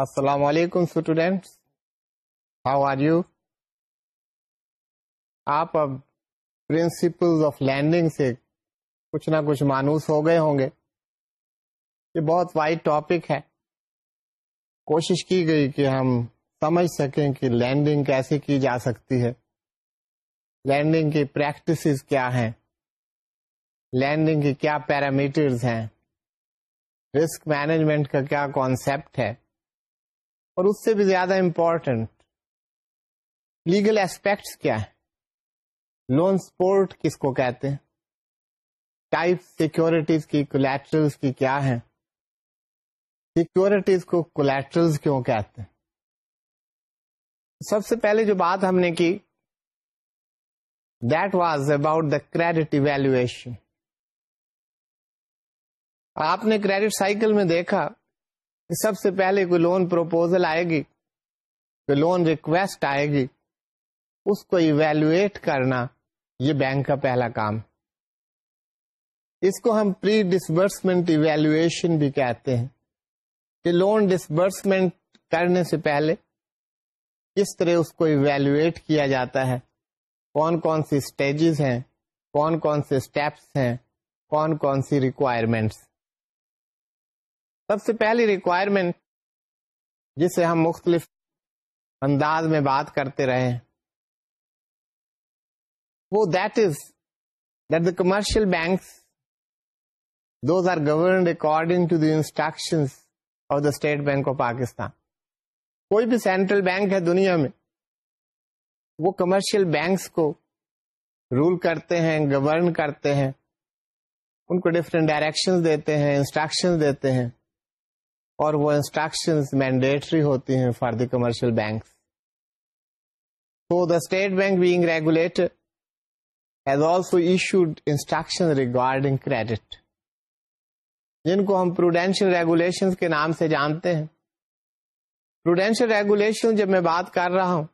السلام علیکم students how are you آپ اب پرنسپل آف لینڈنگ سے کچھ نہ کچھ مانوس ہو گئے ہوں گے. یہ بہت وائڈ ٹاپک ہے. کوشش کی گئی کہ ہم سمجھ سکیں کہ لینڈنگ کیسے کی جا سکتی ہے. لینڈنگ کی پریکٹسز کیا ہیں؟ لینڈنگ کی کیا پیرامیٹرز ہیں؟ رسک مینجمنٹ کا کیا کانسیپٹ ہے؟ اور اس سے بھی زیادہ امپورٹنٹ لیگل ایسپیکٹس کیا ہے لون سپورٹ کس کو کہتے ہیں؟ ٹائپ سیکورٹیز کی کولیٹرلز کی کیا ہے سیکورٹیز کو کولیٹرلز کیوں کہتے ہیں؟ سب سے پہلے جو بات ہم نے کی that was about the credit evaluation آپ نے کریڈٹ سائیکل میں دیکھا سب سے پہلے کوئی لون پروپوزل آئے گی، کوئی لون ریکویسٹ آئے گی، اس کو ایویلویٹ کرنا، یہ بینک کا پہلا کام۔ اس کو ہم پری ڈسبرسمنٹ ایویلویشن بھی کہتے ہیں۔ کہ لون ڈسبرسمنٹ کرنے سے پہلے کس طرح اس کو ایویلویٹ کیا جاتا ہے؟ کون کون سی اسٹیجز ہیں؟ کون کون سے اسٹیپس ہیں؟ کون کون سی ریکوائرمنٹس سب سے پہلی ریکوائرمنٹ جسے ہم مختلف انداز میں بات کرتے رہے وہ that is that the commercial banks those are governed according to the instruction of the State Bank of Pakistan کوئی بھی سینٹرل بینک ہے دنیا میں، وہ کمرشل بینکس کو رول کرتے ہیں گورن کرتے ہیں، ان کو ڈفرینٹ ڈائریکشن دیتے ہیں انسٹرکشن دیتے ہیں۔ اور وہ انسٹرکشن مینڈیٹری ہوتی ہیں for the commercial bank the State Bank being regulator has also issued instruction regarding credit جن کو ہم پروڈینشیل ریگولیشن کے نام سے جانتے ہیں. پروڈینشیل ریگولیشن جب میں بات کر رہا ہوں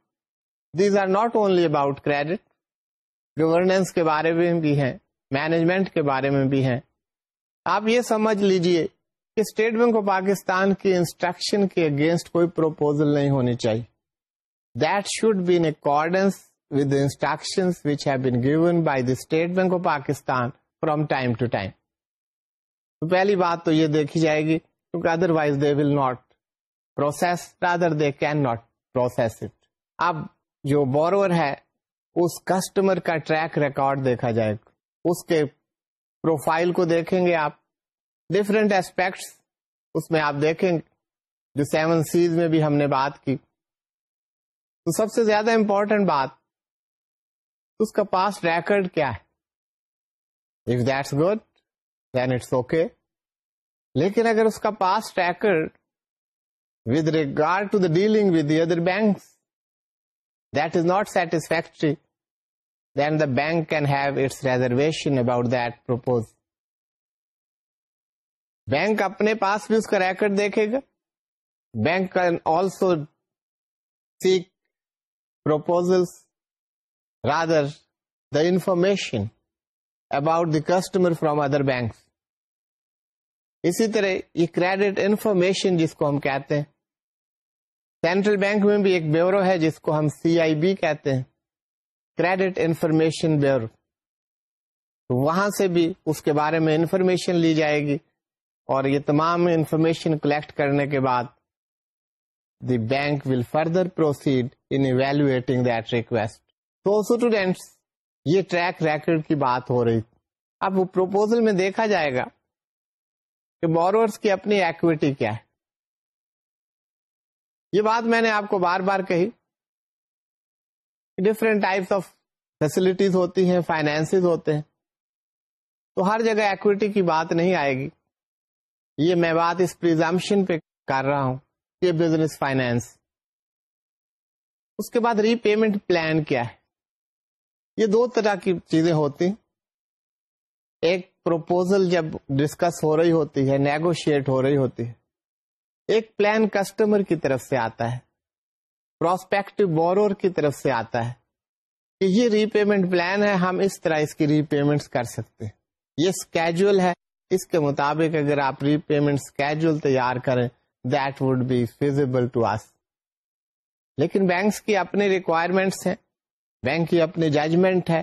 these are not only about credit governance کے بارے میں بھی ہیں مینجمنٹ کے بارے میں بھی ہیں. آپ یہ سمجھ لیجیے اسٹیٹ بینک آف پاکستان کی انسٹرکشن کے اگینسٹ کوئی پروپوزل نہیں ہونی چاہیے۔ That should be in accordance with instruction which have been given by the State Bank of Pakistan from time to time تو پہلی بات تو یہ دیکھی جائے گی، کیونکہ otherwise they will not process rather they can not process it اب جو بورور ہے، اس کسٹمر کا ٹریک ریکارڈ دیکھا جائے گا۔ اس کے پروفائل کو دیکھیں گے آپ۔ ڈفرینٹ ایسپیکٹس اس میں آپ دیکھیں جو سیون سیز میں بھی ہم نے بات کی، تو سب سے زیادہ امپورٹینٹ بات، اس کا پاس ریکرڈ کیا ہے۔ If that's good then it's okay لیکن اگر اس کا past record with regard to the dealing with the other banks that is not satisfactory then the bank can have its reservation about that proposal bank اپنے پاس بھی اس کا record دیکھے گا۔ Bank can also seek proposal rather the information about the customer from other bank اسی طرح یہ credit information جس کو ہم کہتے ہیں۔ سینٹرل بینک میں بھی ایک بیورو ہے جس کو ہم سی آئی بی کہتے ہیں۔ Credit information bureau. وہاں سے بھی اس کے بارے میں انفارمیشن لی جائے گی۔ اور یہ تمام انفارمیشن کلیکٹ کرنے کے بعد the bank will further proceed in evaluating that request تو اسٹوڈینٹس یہ ٹریک ریکڈ کی بات ہو رہی اب وہ پروپوزل میں دیکھا جائے گا کہ بورورس کی اپنی ایکویٹی کیا ہے۔ یہ بات میں نے آپ کو بار بار کہی۔ ڈفرینٹ ٹائپس آف فیسلٹیز ہوتی ہیں فائنینس ہوتے ہیں۔ تو ہر جگہ ایکویٹی کی بات نہیں آئے گی۔ یہ میں بات اس پریزمپشن پہ کر رہا ہوں یہ بزنس فائنینس اس کے بعد ری پیمنٹ پلان کیا ہے؟ یہ دو طرح کی چیزیں ہوتی ایک پروپوزل جب ڈسکس ہو رہی ہوتی ہے نیگوشیٹ ہو رہی ہوتی ہے۔ ایک پلان کسٹمر کی طرف سے آتا ہے۔ پروسپیکٹو بورور کی طرف سے آتا ہے کہ یہ ری پیمنٹ پلان ہے، ہم اس طرح اس کی ری پیمنٹ کر سکتے ہیں۔ یہ اسکیجل ہے۔ اس کے مطابق اگر آپ ری پیمنٹ اسکیجول تیار کریں that would be feasible to us لیکن بینکس کی اپنی ریکوائرمنٹس ہیں، بینک کی اپنی ججمنٹ ہے۔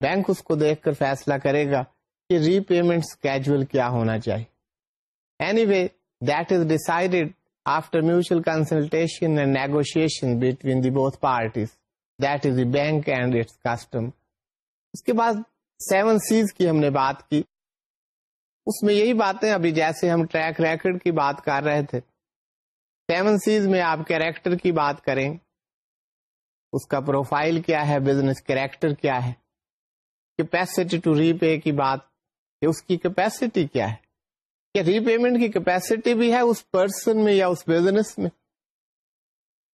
بینک اس کو دیکھ کر فیصلہ کرے گا کہ ری پیمنٹ کیجول کیا ہونا چاہیے۔ Anyway that is decided after mutual consultation and negotiation between the both parties that is the bank and its customer اس کے بعد سیون سیز کی ہم نے بات کی۔ اس میں یہی باتیں ابھی جیسے ہم ٹریک ریکڈ کی بات کر رہے تھے۔ سیون سیز میں آپ کیریکٹر کی بات کریں۔ اس کا پروفائل کیا ہے؟ بزنس کیریکٹر کیا ہے؟ کیپیسٹی ٹو ری پے کی بات۔ کہ اس کی کیپیسٹی کیا ہے؟ کہ ری پیمنٹ کی کیپیسٹی بھی ہے اس پرسن میں یا اس بزنس میں؟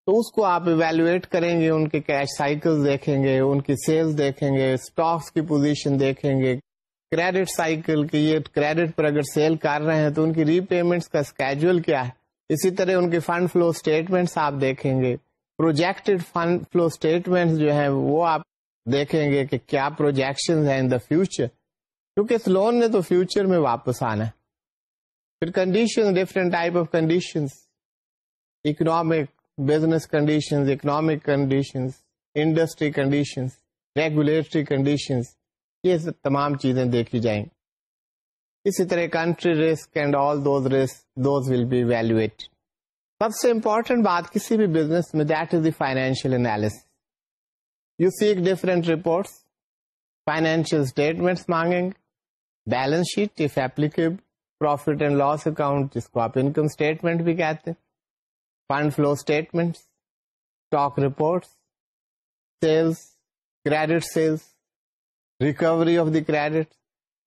تو اس کو آپ ایویلویٹ کریں گے، ان کے کیش سائیکل دیکھیں گے، ان کی سیلز دیکھیں گے اسٹاکس کی پوزیشن دیکھیں گے۔ کریڈٹ سائیکل کی یہ کریڈٹ پر اگر سیل کر رہے ہیں تو ان کی ری پیمنٹ کا اسکیجول کیا ہے؟ اسی طرح ان کے فنڈ فلو اسٹیٹمنٹس آپ دیکھیں گے۔ پروجیکٹڈ فنڈ فلو اسٹیٹمنٹ جو ہیں وہ آپ دیکھیں گے کہ کیا پروجیکشن ہیں ان دا فیوچر۔ کیونکہ اس لون نے تو فیوچر میں واپس آنا ہے۔ پھر condition different type of condition economic business condition economic condition industry condition regulatory condition یہ تمام چیزیں دیکھی جائیں۔ اسی طرح country risk and all those risk those will be evaluated سب سے امپورٹینٹ بات کسی بھی بزنس میں that is the financial analysis you seek different reports financial statements مانگیں balance sheet if applicable profit and loss account جس کو آپ income statement بھی کہتے ہیں fund flow statement stock reports sales credit sales recovery of the credit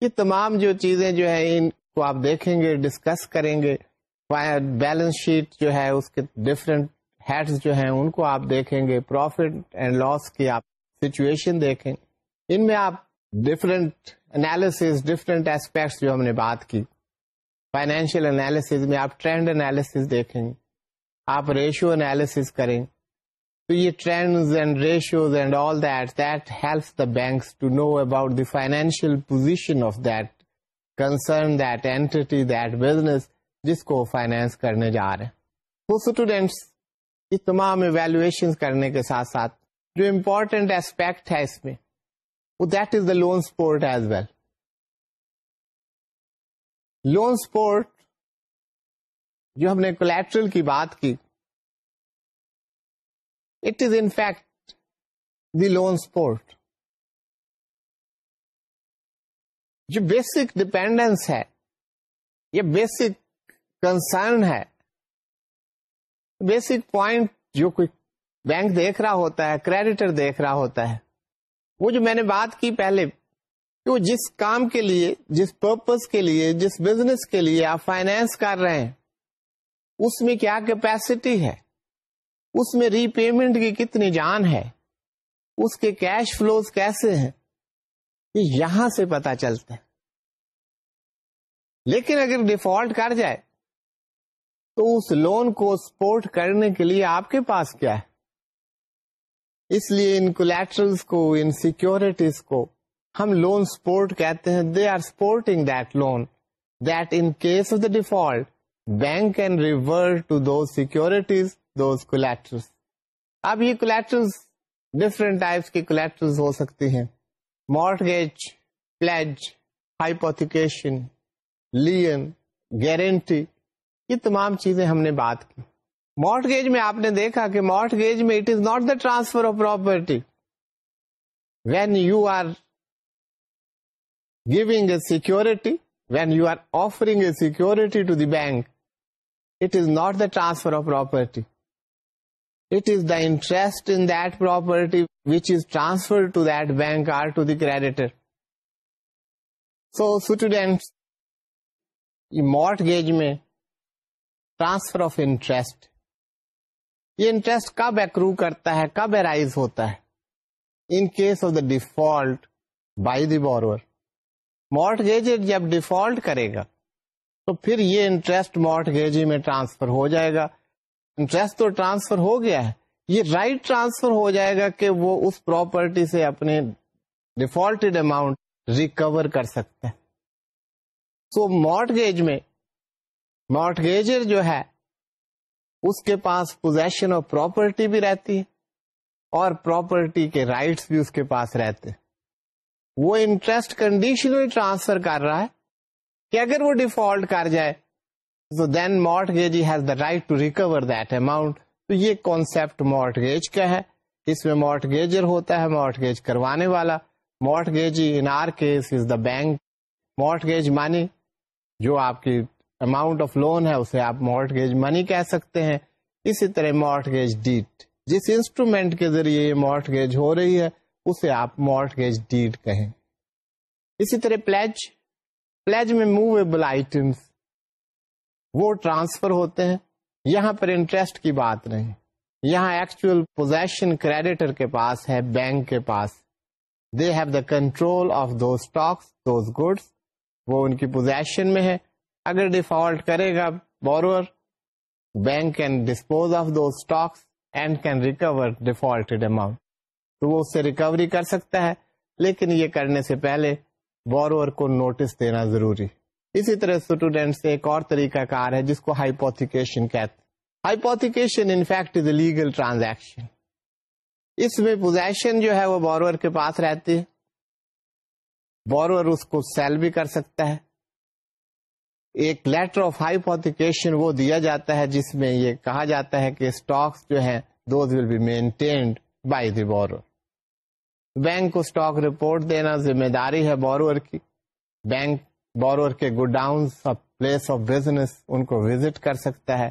یہ تمام جو چیزیں جو ہے ان کو آپ دیکھیں گے ڈسکس کریں گے۔ بیلنس شیٹ جو ہے، اس کے ڈفرینٹ ہیڈس جو ہیں، ان کو آپ دیکھیں گے۔ پروفٹ اینڈ لاس کی آپ سچویشن دیکھیں۔ ان میں آپ ڈفرینٹ انالیس ڈفرینٹ ایسپیکٹس جو ہم نے بات کی۔ فائنینشیل انالیس میں آپ ٹرینڈ انالیس دیکھیں۔ گے آپ ریشو انالیس کریں۔ تو یہ trends and ratios and all that that helps the banks to know about the financial position of that concern, that entity that business جس کو فائنینس کرنے جا رہے ہیں۔ وہ اسٹوڈینٹس یہ تمام ایویلویشن کرنے کے ساتھ ساتھ جو امپورٹینٹ ایسپیکٹ ہے اس میں، وہ that is the loan support as well. Loan support, جو ہم نے کولیکٹرل کی بات کی It is in fact the loan support. جو بیسک ڈپینڈنس ہے یہ بیسک کنسرن ہے بیسک پوائنٹ جو کوئی بینک دیکھ رہا ہوتا ہے کریڈیٹر دیکھ رہا ہوتا ہے وہ جو میں نے بات کی پہلے کہ وہ جس کام کے لیے جس پرپز کے لیے جس بزنس کے لیے آپ فائنینس کر رہے ہیں اس میں کیا کیپیسٹی ہے اس میں ری پیمنٹ کی کتنی جان ہے؟ اس کے کیش فلوز کیسے ہیں؟ یہ یہاں سے پتا چلتا ہے۔ لیکن اگر ڈیفالٹ کر جائے، تو اس لون کو سپورٹ کرنے کے لیے آپ کے پاس کیا ہے؟ اس لیے ان کولیٹرلس کو، ان سیکورٹیز کو ہم لون سپورٹ کہتے ہیں۔ They are supporting that loan that in case of the default bank can revert to those securities those collaterals اب یہ کولیٹرز ڈفرینٹ ٹائپس کی کولیٹرز ہو سکتی ہیں. Mortgage pledge hypothecation lien guarantee یہ تمام چیزیں ہم نے بات کی. مارٹ گیج میں آپ نے دیکھا کہ مارٹ گیج میں it is not the transfer of property when you are giving a security when you are offering a security to the bank it is not the transfer of property it is the interest in that property which is transferred to that bank or to the creditor. So students, mortgage میں transfer of interest یہ interest کب accrue کرتا ہے کب arise ہوتا ہے in case of the default by the borrower mortgage جب default کرے گا تو پھر یہ انٹرسٹ مارٹ گیج میں ٹرانسفر ہو جائے گا انٹرسٹ تو ٹرانسفر ہو گیا ہے۔ یہ رائٹ right ٹرانسفر ہو جائے گا کہ وہ اس پراپرٹی سے اپنے ڈیفالٹیڈ اماؤنٹ ریکور کر سکتے سو مارٹ گیج میں مارٹ گیجر جو ہے، اس کے پاس پوزیشن اور پراپرٹی بھی رہتی ہے اور پراپرٹی کے رائٹس بھی اس کے پاس رہتے وہ انٹرسٹ کنڈیشنلی ٹرانسفر کر رہا ہے کہ اگر وہ ڈیفالٹ کر جائے تو then mortgage has the right to recover that amount تو یہ کانسپٹ مارٹ گیج کا ہے۔ اس میں مارٹ گیجر ہوتا ہے مارٹ گیج کروانے والا۔ Mortgage in our case is the bank mortgage money جو آپ کی اماؤنٹ آف لون ہے، اسے آپ مارٹ گیج منی کہہ سکتے ہیں۔ اسی طرح مارٹ گیج ڈیٹ جس انسٹرومینٹ کے ذریعے یہ مارٹ گیج ہو رہی ہے، اسے آپ مارٹ گیج ڈیٹ کہیں۔ اسی طرح پلیج پلیج میں موویبل آئٹمس وہ ٹرانسفر ہوتے ہیں، یہاں پر انٹرسٹ کی بات نہیں۔ یہاں ایکچوئل پوزیشن کریڈیٹر کے پاس ہے بینک کے پاس۔ They have the control of those stocks those goods وہ ان کی پوزیشن میں ہے۔ اگر ڈیفالٹ کرے گا borrower bank can dispose of those stocks and can recover defaulted amount تو وہ اس سے ریکوری کر سکتا ہے، لیکن یہ کرنے سے پہلے بورور کو نوٹس دینا ضروری۔ اسی طرح اسٹوڈینٹ سے ایک اور طریقہ کار ہے جس کو ہائیپوتھیکیشن کہتے hypothecation in effect is a legal transaction اس میں پوزیشن جو ہے وہ بورور کے پاس رہتی ہے۔ بورور اس کو سیل بھی کر سکتا ہے۔ ایک لیٹر آف ہائیپوتیکیشن وہ دیا جاتا ہے جس میں یہ کہا جاتا ہے کہ اسٹاکس جو ہیں those will be maintained by the borrower bank کو اسٹاک رپورٹ دینا ذمہ داری ہے بورور کی۔ بینک بورور کے گوڈاؤن پلیس آف بزنس ان کو وزٹ کر سکتا ہے۔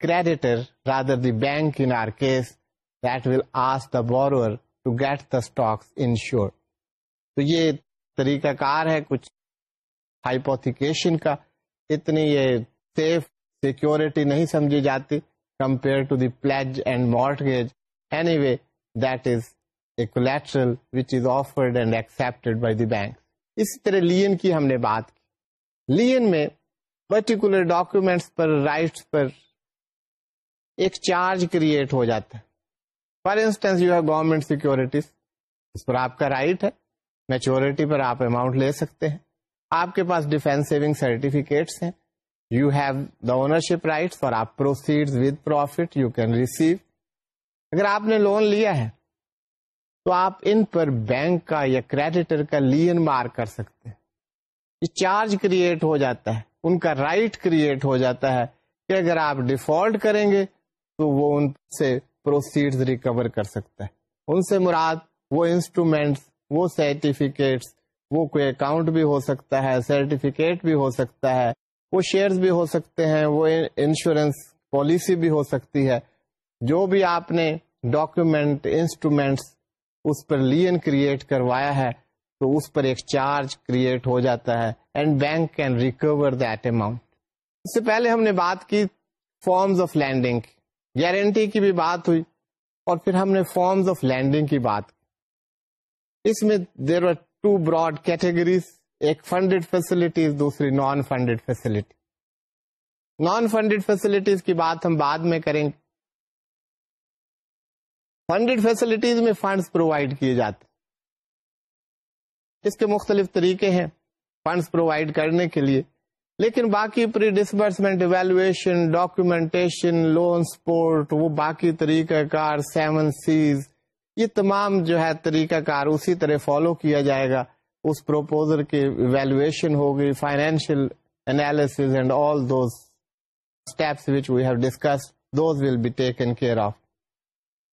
Creditor rather the bank in our case that will ask the borrower to get the stocks insure تو یہ طریقہ کار ہے کچھ ہائیپوتھیکیشن کا۔ اتنی یہ سیف سیکورٹی نہیں سمجھی جاتی compare to the pledge and mortgage anyway that is a collateral which is offered and accepted by the bank اسی طرح لین کی ہم نے بات لین میں پرٹیکولر ڈاکومینٹس پر رائٹس پر ایک چارج کریٹ ہو جاتا ہے۔ For instance you have government securities اس پر آپ کا رائٹ ہے۔ میچورٹی پر آپ اماؤنٹ لے سکتے ہیں۔ آپ کے پاس ڈیفینس سیونگ سرٹیفکیٹس ہیں۔ You have the ownership rights اور آپ proceed with profit you can receive اگر آپ نے لون لیا ہے، تو آپ ان پر بینک کا یا کریڈیٹر کا لین مار کر سکتے ہیں۔ چارج کریٹ ہو جاتا ہے، ان کا رائٹ right کریٹ ہو جاتا ہے کہ اگر آپ ڈیفالٹ کریں گے تو وہ ان سے پروسیڈ ریکور کر سکتا ہے ان سے مراد وہ انسٹرومینٹس وہ سرٹیفکیٹس، وہ کوئی اکاؤنٹ بھی ہو سکتا ہے، سرٹیفکیٹ بھی ہو سکتا ہے، وہ شیئرز بھی ہو سکتے ہیں، وہ انشورنس پالیسی بھی ہو سکتی ہے۔ جو بھی آپ نے ڈاکومینٹ انسٹرومینٹس اس پر لین کریٹ کروایا ہے تو اس پر ایک چارج کریٹ ہو جاتا ہے and bank can recover that amount. اس سے پہلے ہم نے بات کی فارمز آف لینڈنگ گارنٹی کی بھی بات ہوئی اور پھر ہم نے فارمز آف لینڈنگ کی بات کی۔ اس میں there are two broad categories, ایک فنڈیڈ فیسلٹیز، دوسری non funded facility. Non funded facilities کی بات ہم بعد میں کریں گے۔ فنڈیڈ فیسلٹیز میں فنڈس پرووائڈ کیے جاتے اس کے مختلف طریقے ہیں فنڈس پرووائڈ کرنے کے لیے۔ لیکن باقی pre disbursement evaluation documentation loan support وہ باقی طریقہ کار سیون سیز یہ تمام جو ہے طریقہ کار اسی طرح فالو کیا جائے گا۔ اس پروپوزر کی ویلویشن ہوگی financial analysis and all those steps which we have discuss those will be taken care of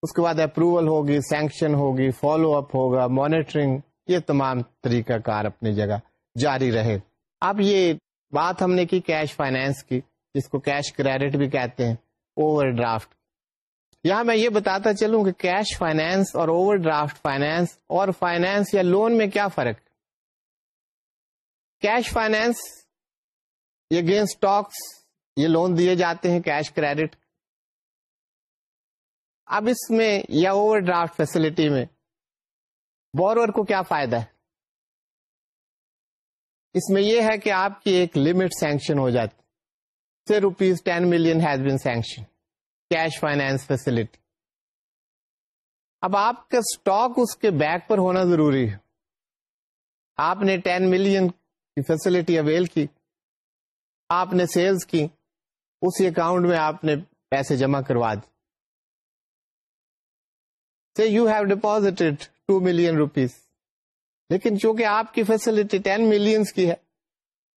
اس کے بعد اپروول ہوگی سینکشن ہوگی فالو اپ ہوگا مانیٹرنگ یہ تمام طریقہ کار اپنی جگہ جاری رہے۔ اب یہ بات ہم نے کی کیش فائنینس کی، جس کو کیش کریڈٹ بھی کہتے ہیں اوور ڈرافٹ یہاں میں یہ بتاتا چلوں کہ کیش فائنینس اور اوور ڈرافٹ فائنینس اور فائنینس یا لون میں کیا فرق کیش فائنینس یہ گین اسٹاکس یہ لون دیے جاتے ہیں کیش کریڈٹ اب اس میں یا اوور ڈرافٹ فیسلٹی میں بورور کو کیا فائدہ ہے اس میں یہ ہے کہ آپ کی ایک لمٹ سینکشن ہو جاتی سے rupees ten million has been sanction cash finance facility اب آپ کا اسٹاک اس کے بیک پر ہونا ضروری ہے۔ آپ نے ٹین ملین کی فیسلٹی اویل کی۔ آپ نے سیلز کی۔ اسی اکاؤنٹ میں آپ نے پیسے جمع کروا دی you have deposited two million rupees لیکن چونکہ آپ کی فیسلٹی ٹین ملینس کی ہے،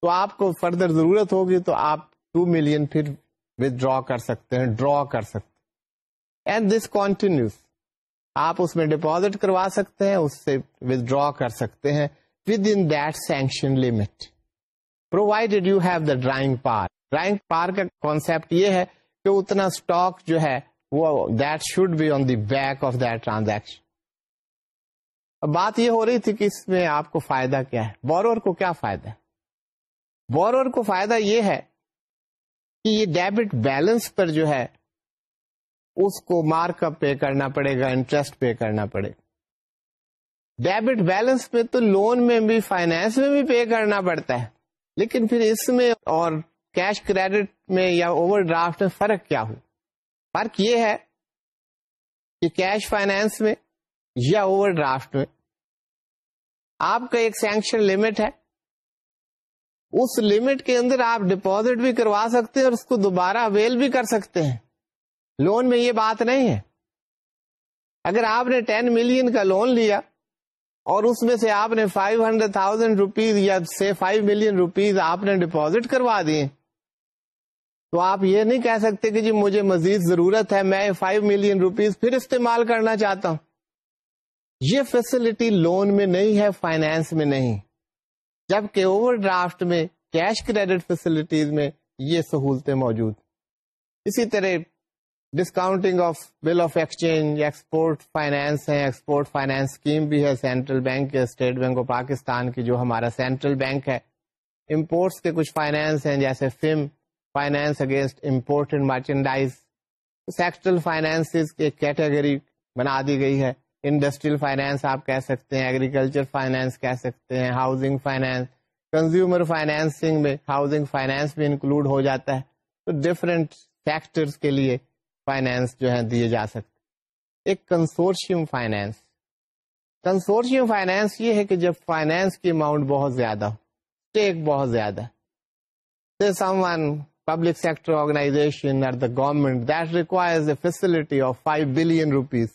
تو آپ کو فردر ضرورت ہوگی تو آپ ٹو ملین پھر ود ڈرا کر سکتے ہیں ڈرا کر سکتے اینڈ دس کنٹینیوس آپ اس میں ڈپوزٹ کروا سکتے ہیں، اس سے ود ڈرا کر سکتے ہیں within that sanction limit provided you have the drawing power drawing power کا کانسپٹ یہ ہے کہ اتنا اسٹاک جو ہے، وہ that should be on the back of that transaction اب بات یہ ہو رہی تھی کہ اس میں آپ کو فائدہ کیا ہے۔ بورور کو کیا فائدہ ہے؟ بورور کو فائدہ یہ ہے کہ یہ ڈیبٹ بیلنس پر جو ہے، اس کو مارک اپ پے کرنا پڑے گا انٹرسٹ پے کرنا پڑے گا۔ ڈیبٹ بیلنس پہ تو لون میں بھی فائنینس میں بھی پے کرنا پڑتا ہے۔ لیکن پھر اس میں اور کیش کریڈٹ میں یا اوور ڈرافٹ میں فرق کیا ہو؟ فرق یہ ہے کہ کیش فائنینس میں یا اوور ڈرافٹ میں، آپ کا ایک سینکشن لمٹ ہے۔ اس لمٹ کے اندر آپ ڈپوزٹ بھی کروا سکتے ہیں اور اس کو دوبارہ اویل بھی کر سکتے ہیں۔ لون میں یہ بات نہیں ہے۔ اگر آپ نے ٹین ملین کا لون لیا اور اس میں سے آپ نے فائیو ہنڈریڈ تھاؤزینڈ روپیز یا سے فائیو ملین روپیز آپ نے ڈپوزٹ کروا دیے، تو آپ یہ نہیں کہہ سکتے کہ جی مجھے مزید ضرورت ہے، میں فائیو ملین روپیز پھر استعمال کرنا چاہتا ہوں۔ یہ فیسلٹی لون میں نہیں ہے فائنینس میں نہیں۔ جبکہ اوور ڈرافٹ میں کیش کریڈٹ فیسلٹیز میں یہ سہولتیں موجود۔ اسی طرح discounting of bill of exchange export finance ہے ایکسپورٹ فائنینس اسکیم بھی ہے۔ سینٹرل بینک کے اسٹیٹ بینک آف پاکستان کی جو ہمارا سینٹرل بینک ہے۔ امپورٹس کے کچھ فائنینس ہیں، جیسے فم finance against important merchandise sectoral finance کی کیٹیگری بنا دی گئی ہے۔ انڈسٹریل فائنینس آپ کہہ سکتے ہیں ایگریکلچر فائنینس کہہ سکتے ہیں ہاؤسنگ فائنینس کنزیومر فائنینسنگ میں ہاؤسنگ فائنینس بھی انکلوڈ ہو جاتا ہے۔ تو ڈفرینٹ سیکٹرز کے لیے فائنینس جو ہے دیے جا سکتے ایک کنسورشیم فائنینس کنسورشیم فائنینس یہ ہے کہ جب فائنینس کی اماؤنٹ بہت زیادہ ہو ٹیک بہت زیادہ some one public sector organization اور the government that requires a facility of five billion rupees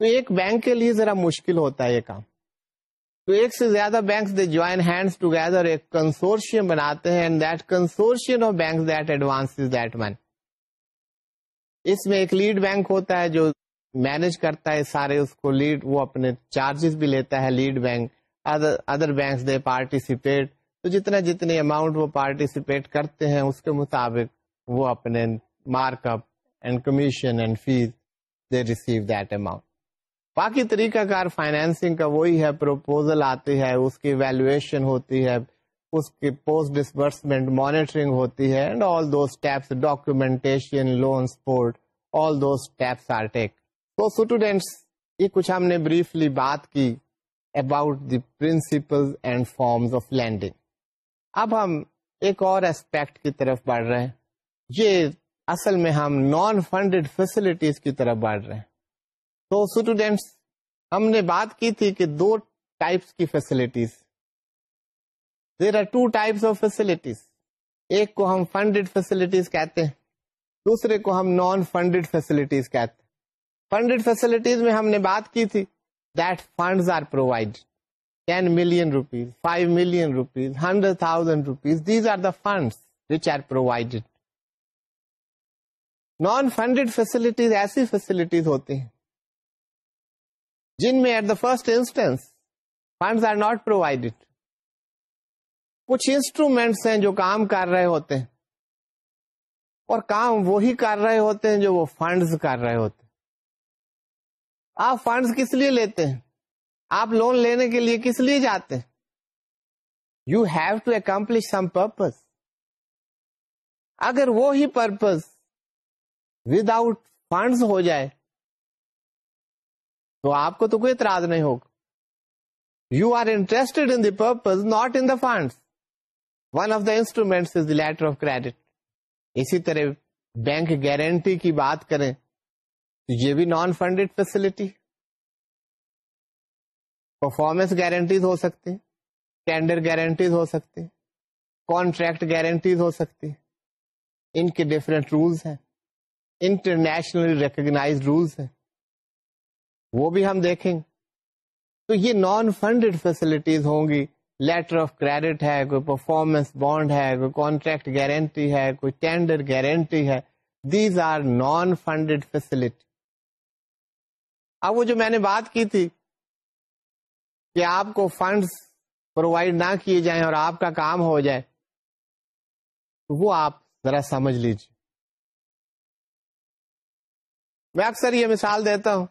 تو ایک بینک کے لیے ذرا مشکل ہوتا ہے یہ کام۔ تو ایک سے زیادہ bank they join hands together, ایک کنسورشیم بناتے ہیں and that consortium of bank that advance that من اس میں ایک لیڈ بینک ہوتا ہے جو مینج کرتا ہے سارے اس کو لیڈ وہ اپنے چارجز بھی لیتا ہے lead bank other bank they participate تو جتنا جتنی اماؤنٹ وہ پارٹیسپیٹ کرتے ہیں، اس کے مطابق وہ اپنے mark up and commission and fees they receive that amount باقی طریقہ کار فائنینسنگ کا وہی ہے پروپوزل آتی ہے، اس کی ویلویشن ہوتی ہے، اس کی پوسٹ ڈسبرسمنٹ مانیٹرنگ ہوتی ہے and all those steps documentation loan support all those steps are take تو اسٹوڈینٹس یہ کچھ ہم نے بریفلی بات کی about the principal and forms of lending اب ہم ایک اور اسپیکٹ کی طرف بڑھ رہے ہیں۔ یہ اصل میں ہم نان فنڈیڈ فیسلٹیز کی طرف بڑھ رہے ہیں۔ تو اسٹوڈینٹس ہم نے بات کی تھی کہ دو ٹائپس کی facilities there are two types of facilities ایک کو ہم فنڈیڈ فیسلٹیز کہتے ہیں، دوسرے کو ہم نان فنڈیڈ فیسلٹیز کہتے ہیں۔ فنڈیڈ فیسلٹیز میں ہم نے بات کی تھی that funds are provide ten million rupees five million rupees hundred thousand rupees these are the funds which are provided non funded facilities ایسی فیسلٹیز ہوتی ہیں جن میں at the first instance funds are not provided کچھ instruments ہیں جو کام کر رہے ہوتے ہیں اور کام وہی کر رہے ہوتے ہیں جو وہ فنڈز کر رہے ہوتے ہیں. آپ فنڈز کس لیے لیتے ہیں؟ آپ لون لینے کے لیے کس لیے جاتے ہیں؟ You have to accomplish some purpose اگر وہی پرپز ود آؤٹ فنڈز ہو جائے تو آپ کو تو کوئی اعتراض نہیں ہوگا۔ You are interested in the purpose not in the fund one of the instrument is letter of credit اسی طرح بینک گارنٹی کی بات کریں، تو یہ بھی non funded facility performance guarantees ہو سکتی ٹینڈر گارنٹیز ہو سکتی کانٹریکٹ گارنٹیز ہو سکتی ان کے ڈفرینٹ رولس ہیں۔ انٹرنیشنلی ریکگنائز رولس ہیں۔ وہ بھی ہم دیکھیں گے۔ تو یہ نان فنڈیڈ فیسلٹیز ہوں گی۔ لیٹر آف کریڈٹ ہے، کوئی پرفارمنس بانڈ ہے، کوئی کانٹریکٹ گارنٹی ہے، کوئی ٹینڈر گارنٹی ہے۔ These are non funded facility اب وہ جو میں نے بات کی تھی کہ آپ کو فنڈس پرووائڈ نہ کیے جائیں اور آپ کا کام ہو جائے، وہ آپ ذرا سمجھ لیجیے میں اکثر یہ مثال دیتا ہوں۔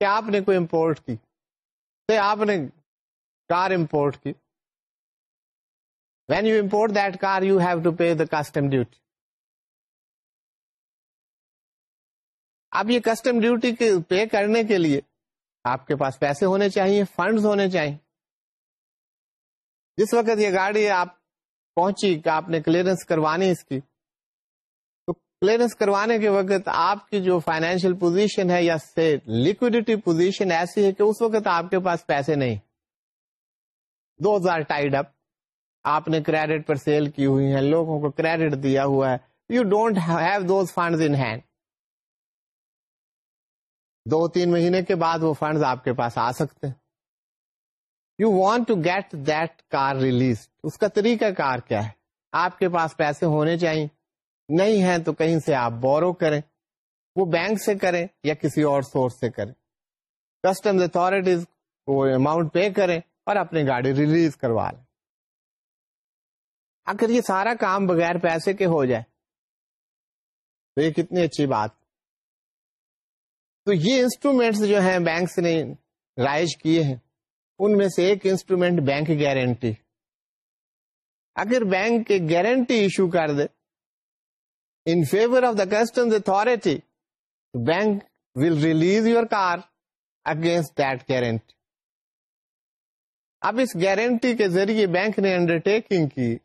کہ آپ نے کوئی امپورٹ کی آپ نے کار امپورٹ کی۔ When you import that car you have to pay the custom duty اب یہ کسٹم ڈیوٹی پے کرنے کے لیے آپ کے پاس پیسے ہونے چاہیے فنڈز ہونے چاہیے۔ جس وقت یہ گاڑی آپ پہنچی کہ آپ نے کلیئرنس کروانی اس کی کلیئرنس کروانے کے وقت آپ کی جو فائنینشیل پوزیشن ہے یا لکوڈیٹی پوزیشن ایسی ہے کہ اس وقت آپ کے پاس پیسے نہیں۔ دوز آر ٹائڈ اپ آپ نے کریڈٹ پر سیل کی ہوئی ہیں، لوگوں کو کریڈٹ دیا ہوا ہے۔ You don't have those funds in hand دو تین مہینے کے بعد وہ فنڈز آپ کے پاس آ سکتے۔ You want to get that car release اس کا طریقہ کار کیا ہے؟ آپ کے پاس پیسے ہونے چاہیے نہیں ہیں تو کہیں سے آپ بورو کریں، وہ بینک سے کریں یا کسی اور سورس سے کریں۔ کسٹمز اتارٹیز وہ اماؤنٹ پے کریں اور اپنی گاڑی ریلیز کروا لیں۔ اگر یہ سارا کام بغیر پیسے کے ہو جائے، تو یہ کتنی اچھی بات۔ تو یہ انسٹرومینٹس جو ہیں بینکس نے رائج کیے ہیں، ان میں سے ایک انسٹرومینٹ بینک گارنٹی اگر بینک گارنٹی ایشو کر دے in favour of the customs authority bank will release your car against that guarantee اب اس گارنٹی کے ذریعے بینک نے انڈر ٹیکنگ کی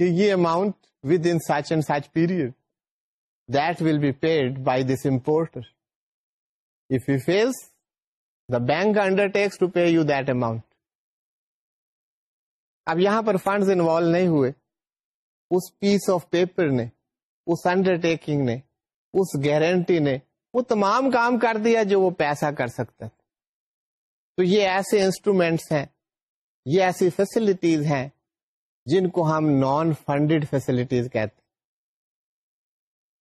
کہ یہ amount within such and such period that will be paid by this importer. If he fails, the bank undertakes to pay you that amount. اب یہاں پر فنڈز انوالو نہیں ہوئے اس پیس آف پیپر نے، اس under taking نے، اس guarantee نے، وہ تمام کام کر دیا جو وہ پیسہ کر سکتا تھا۔ تو یہ ایسے انسٹرومینٹس ہیں، یہ ایسی فیسلٹیز ہیں جن کو ہم نان فنڈیڈ فیسلٹیز کہتے ہیں۔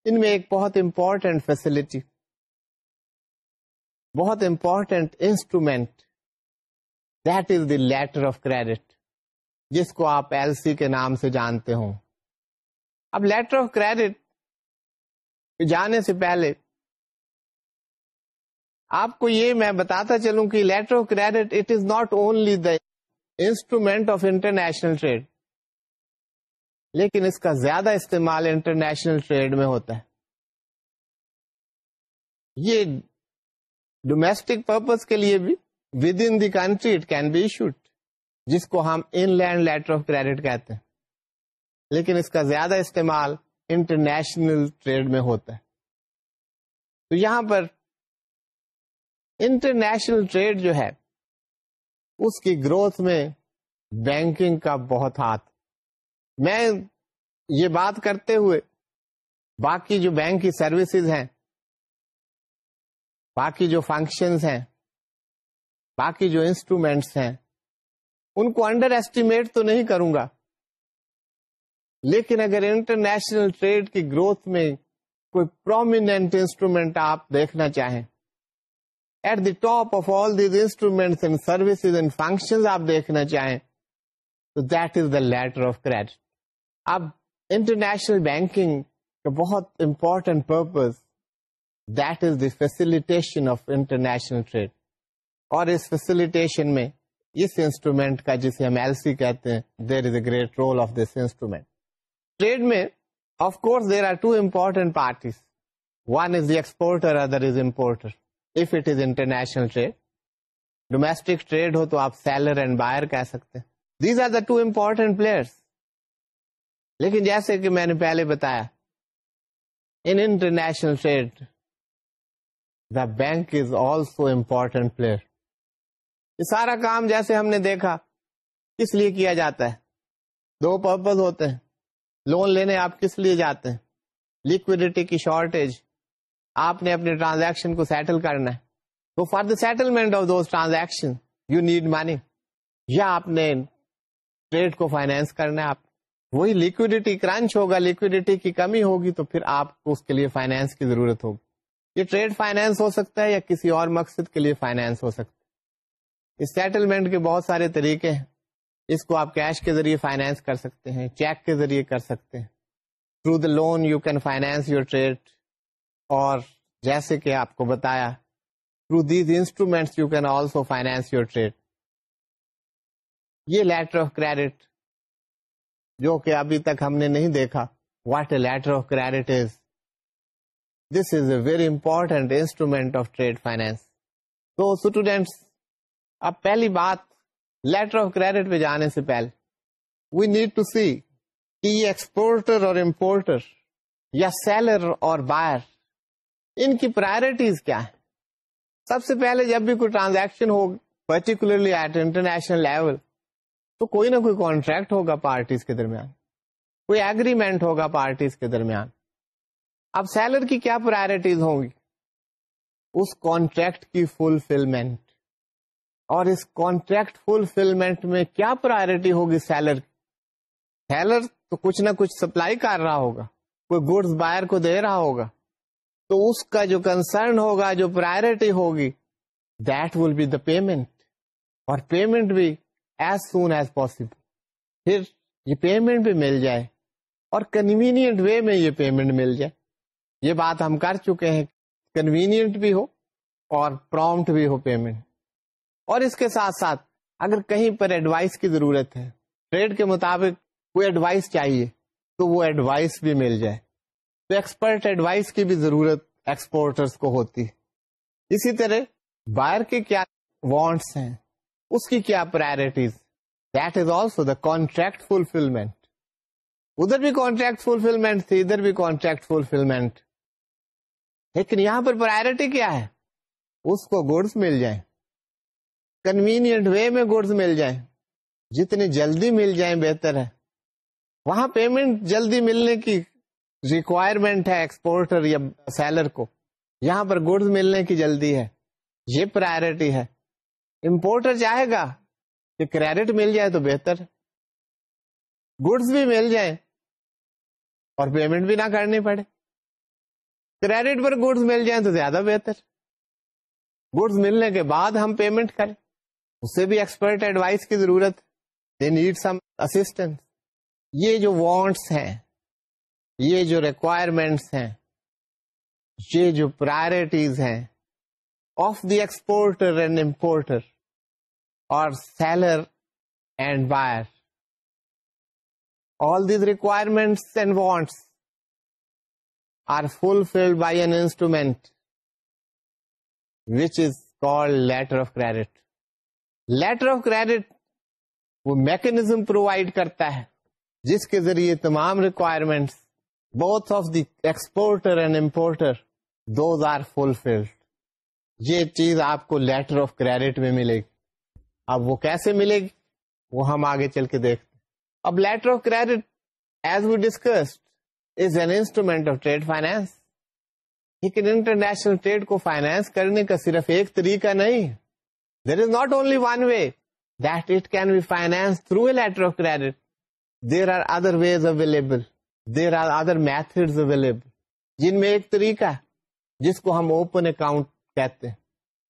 ان میں ایک بہت امپورٹینٹ فیسلٹی بہت important instrument that is the letter of credit جس کو آپ ایل سی کے نام سے جانتے ہوں۔ اب لیٹر آف کریڈٹ جانے سے پہلے آپ کو یہ میں بتاتا چلوں کہ letter of credit it is not only the instrument of international trade لیکن اس کا زیادہ استعمال انٹرنیشنل ٹریڈ میں ہوتا ہے۔ یہ ڈومیسٹک پرپز کے لیے بھی within the country it can be issued جس کو ہم inland letter of credit کہتے ہیں۔ لیکن اس کا زیادہ استعمال انٹرنیشنل ٹریڈ میں ہوتا ہے۔ تو یہاں پر انٹرنیشنل ٹریڈ جو ہے، اس کی گروتھ میں بینکنگ کا بہت ہاتھ۔ میں یہ بات کرتے ہوئے باقی جو بینک کی سروسز ہیں، باقی جو فنکشنز ہیں، باقی جو انسٹرومینٹس ہیں، ان کو انڈر ایسٹیمیٹ تو نہیں کروں گا۔ لیکن اگر انٹرنیشنل ٹریڈ کی گروتھ میں کوئی پرومیننٹ انسٹرومینٹ آپ دیکھنا چاہیں، at the top of all these instruments and services and function آپ دیکھنا چاہیں، تو that is the letter of credit. اب انٹرنیشنل بینکنگ کا بہت important purpose, that is the facilitation of international trade. اور اس فیسلٹیشن میں اس انسٹرومینٹ کا جسے ہم ایل سی کہتے ہیں، there is a great role of this instrument trade میں of course there are two important parties one is the exporter other is importer if it is international trade domestic trade ہو تو آپ seller and buyer کہہ سکتے these are the two important players لیکن جیسے کہ میں نے پہلے بتایا in international trade the bank is also important player یہ سارا کام جیسے ہم نے دیکھا، کس لیے کیا جاتا ہے؟ دو پرپز ہوتے ہیں. لون لینے آپ کس لیے جاتے ہیں؟ لکوڈیٹی کی شارٹیج آپ نے اپنے ٹرانزیکشن کو سیٹل کرنا ہے۔ تو for the settlement of those transaction you need money یا آپ نے ٹریڈ کو فائنینس کرنا ہے، آپ وہی لکوڈیٹی کرنچ ہوگا لکوڈیٹی کی کمی ہوگی، تو پھر آپ کو اس کے لیے فائنینس کی ضرورت ہوگی۔ یہ ٹریڈ فائنینس ہو سکتا ہے یا کسی اور مقصد کے لیے فائنینس ہو سکتا ہے۔ اس سیٹلمنٹ کے بہت سارے طریقے ہیں۔ اس کو آپ کیش کے ذریعے فائنینس کر سکتے ہیں چیک کے ذریعے کر سکتے ہیں۔ Through the loan you can finance your trade اور جیسے کہ آپ کو بتایا through these instruments you can also finance your trade یہ لیٹر آف کریڈٹ جو کہ ابھی تک ہم نے نہیں دیکھا what a letter of credit is this is a very important instrument of trade finance تو اسٹوڈینٹس اب پہلی بات لیٹر آف کریڈٹ پہ جانے سے پہلے۔ وی نیڈ ٹو سی کہ یہ ایکسپورٹر اور امپورٹر یا سیلر اور بائر، ان کی پرائرٹیز کیا ہے سب سے پہلے جب بھی کوئی ٹرانزیکشن ہو پرٹیکولرلی ایٹ انٹرنیشنل لیول تو کوئی نہ کوئی کانٹریکٹ ہوگا پارٹیز کے درمیان۔ کوئی ایگریمنٹ ہوگا پارٹیز کے درمیان۔ اب سیلر کی کیا پرائرٹیز ہوں گی؟ اس کانٹریکٹ کی فلفلمنٹ اور اس کانٹریکٹ فلفلمنٹ میں کیا پرائرٹی ہوگی سیلر سیلر تو کچھ نہ کچھ سپلائی کر رہا ہوگا، کوئی گڈس بائر کو دے رہا ہوگا۔ تو اس کا جو کنسرن ہوگا، جو پرائرٹی ہوگی that will be the payment اور پیمنٹ بھی ایز سون ایز پاسبل پھر یہ پیمنٹ بھی مل جائے۔ اور کنوینئنٹ وے میں یہ پیمنٹ مل جائے۔ یہ بات ہم کر چکے ہیں۔ کنوینئنٹ بھی ہو اور پرومٹ بھی ہو پیمنٹ اور اس کے ساتھ ساتھ اگر کہیں پر ایڈوائس کی ضرورت ہے ٹریڈ کے مطابق کوئی ایڈوائس چاہیے تو وہ ایڈوائس بھی مل جائے۔ تو ایکسپرٹ ایڈوائس کی بھی ضرورت ایکسپورٹرس کو ہوتی اسی طرح بائر کے کیا وانٹس ہیں، اس کی کیا priorities that is also the contract fulfilment ادھر بھی کانٹریکٹ فلفلمنٹ تھی، ادھر بھی کانٹریکٹ فلفلمنٹ لیکن یہاں پر پرائرٹی کیا ہے؟ اس کو گڈس مل جائیں۔ کنوینئنٹ وے میں گڈس مل جائیں۔ جتنی جلدی مل جائیں بہتر ہے۔ وہاں پیمنٹ جلدی ملنے کی ریکوائرمنٹ ہے ایکسپورٹر یا سیلر کو۔ یہاں پر گڈس ملنے کی جلدی ہے۔ یہ پرائرٹی ہے۔ امپورٹر چاہے گا کہ کریڈٹ مل جائے تو بہتر۔ گڈس بھی مل جائیں اور پیمنٹ بھی نہ کرنی پڑے۔ کریڈٹ پر گڈس مل جائیں تو زیادہ بہتر۔ گڈس ملنے کے بعد ہم پیمنٹ کریں۔ اس سے بھی ایکسپرٹ ایڈوائس کی ضرورت. دے نیڈ سم اسٹینس یہ جو وانٹس ہیں، یہ جو ریکوائرمنٹس ہیں، یہ جو پرائرٹیز ہیں of the exporter and importer اور seller and buyer all these requirements and wants are fulfilled by an instrument which is called letter of credit letter of credit وہ میکنیزم پرووائڈ کرتا ہے، جس کے ذریعے تمام requirements both of the exporter and importer those are fulfilled یہ چیز آپ کو لیٹر آف کریڈٹ میں ملے گی۔ اب وہ کیسے ملے گی؟ وہ ہم آگے چل کے دیکھتے اب letter of credit as we discussed is an instrument of trade finance لیکن انٹرنیشنل ٹریڈ کو فائنینس کرنے کا صرف ایک طریقہ نہیں there is not only one way that it can be finance through a letter of credit there are other ways available there are other method available جن میں ایک طریقہ جس کو ہم اوپن اکاؤنٹ کہتے ہیں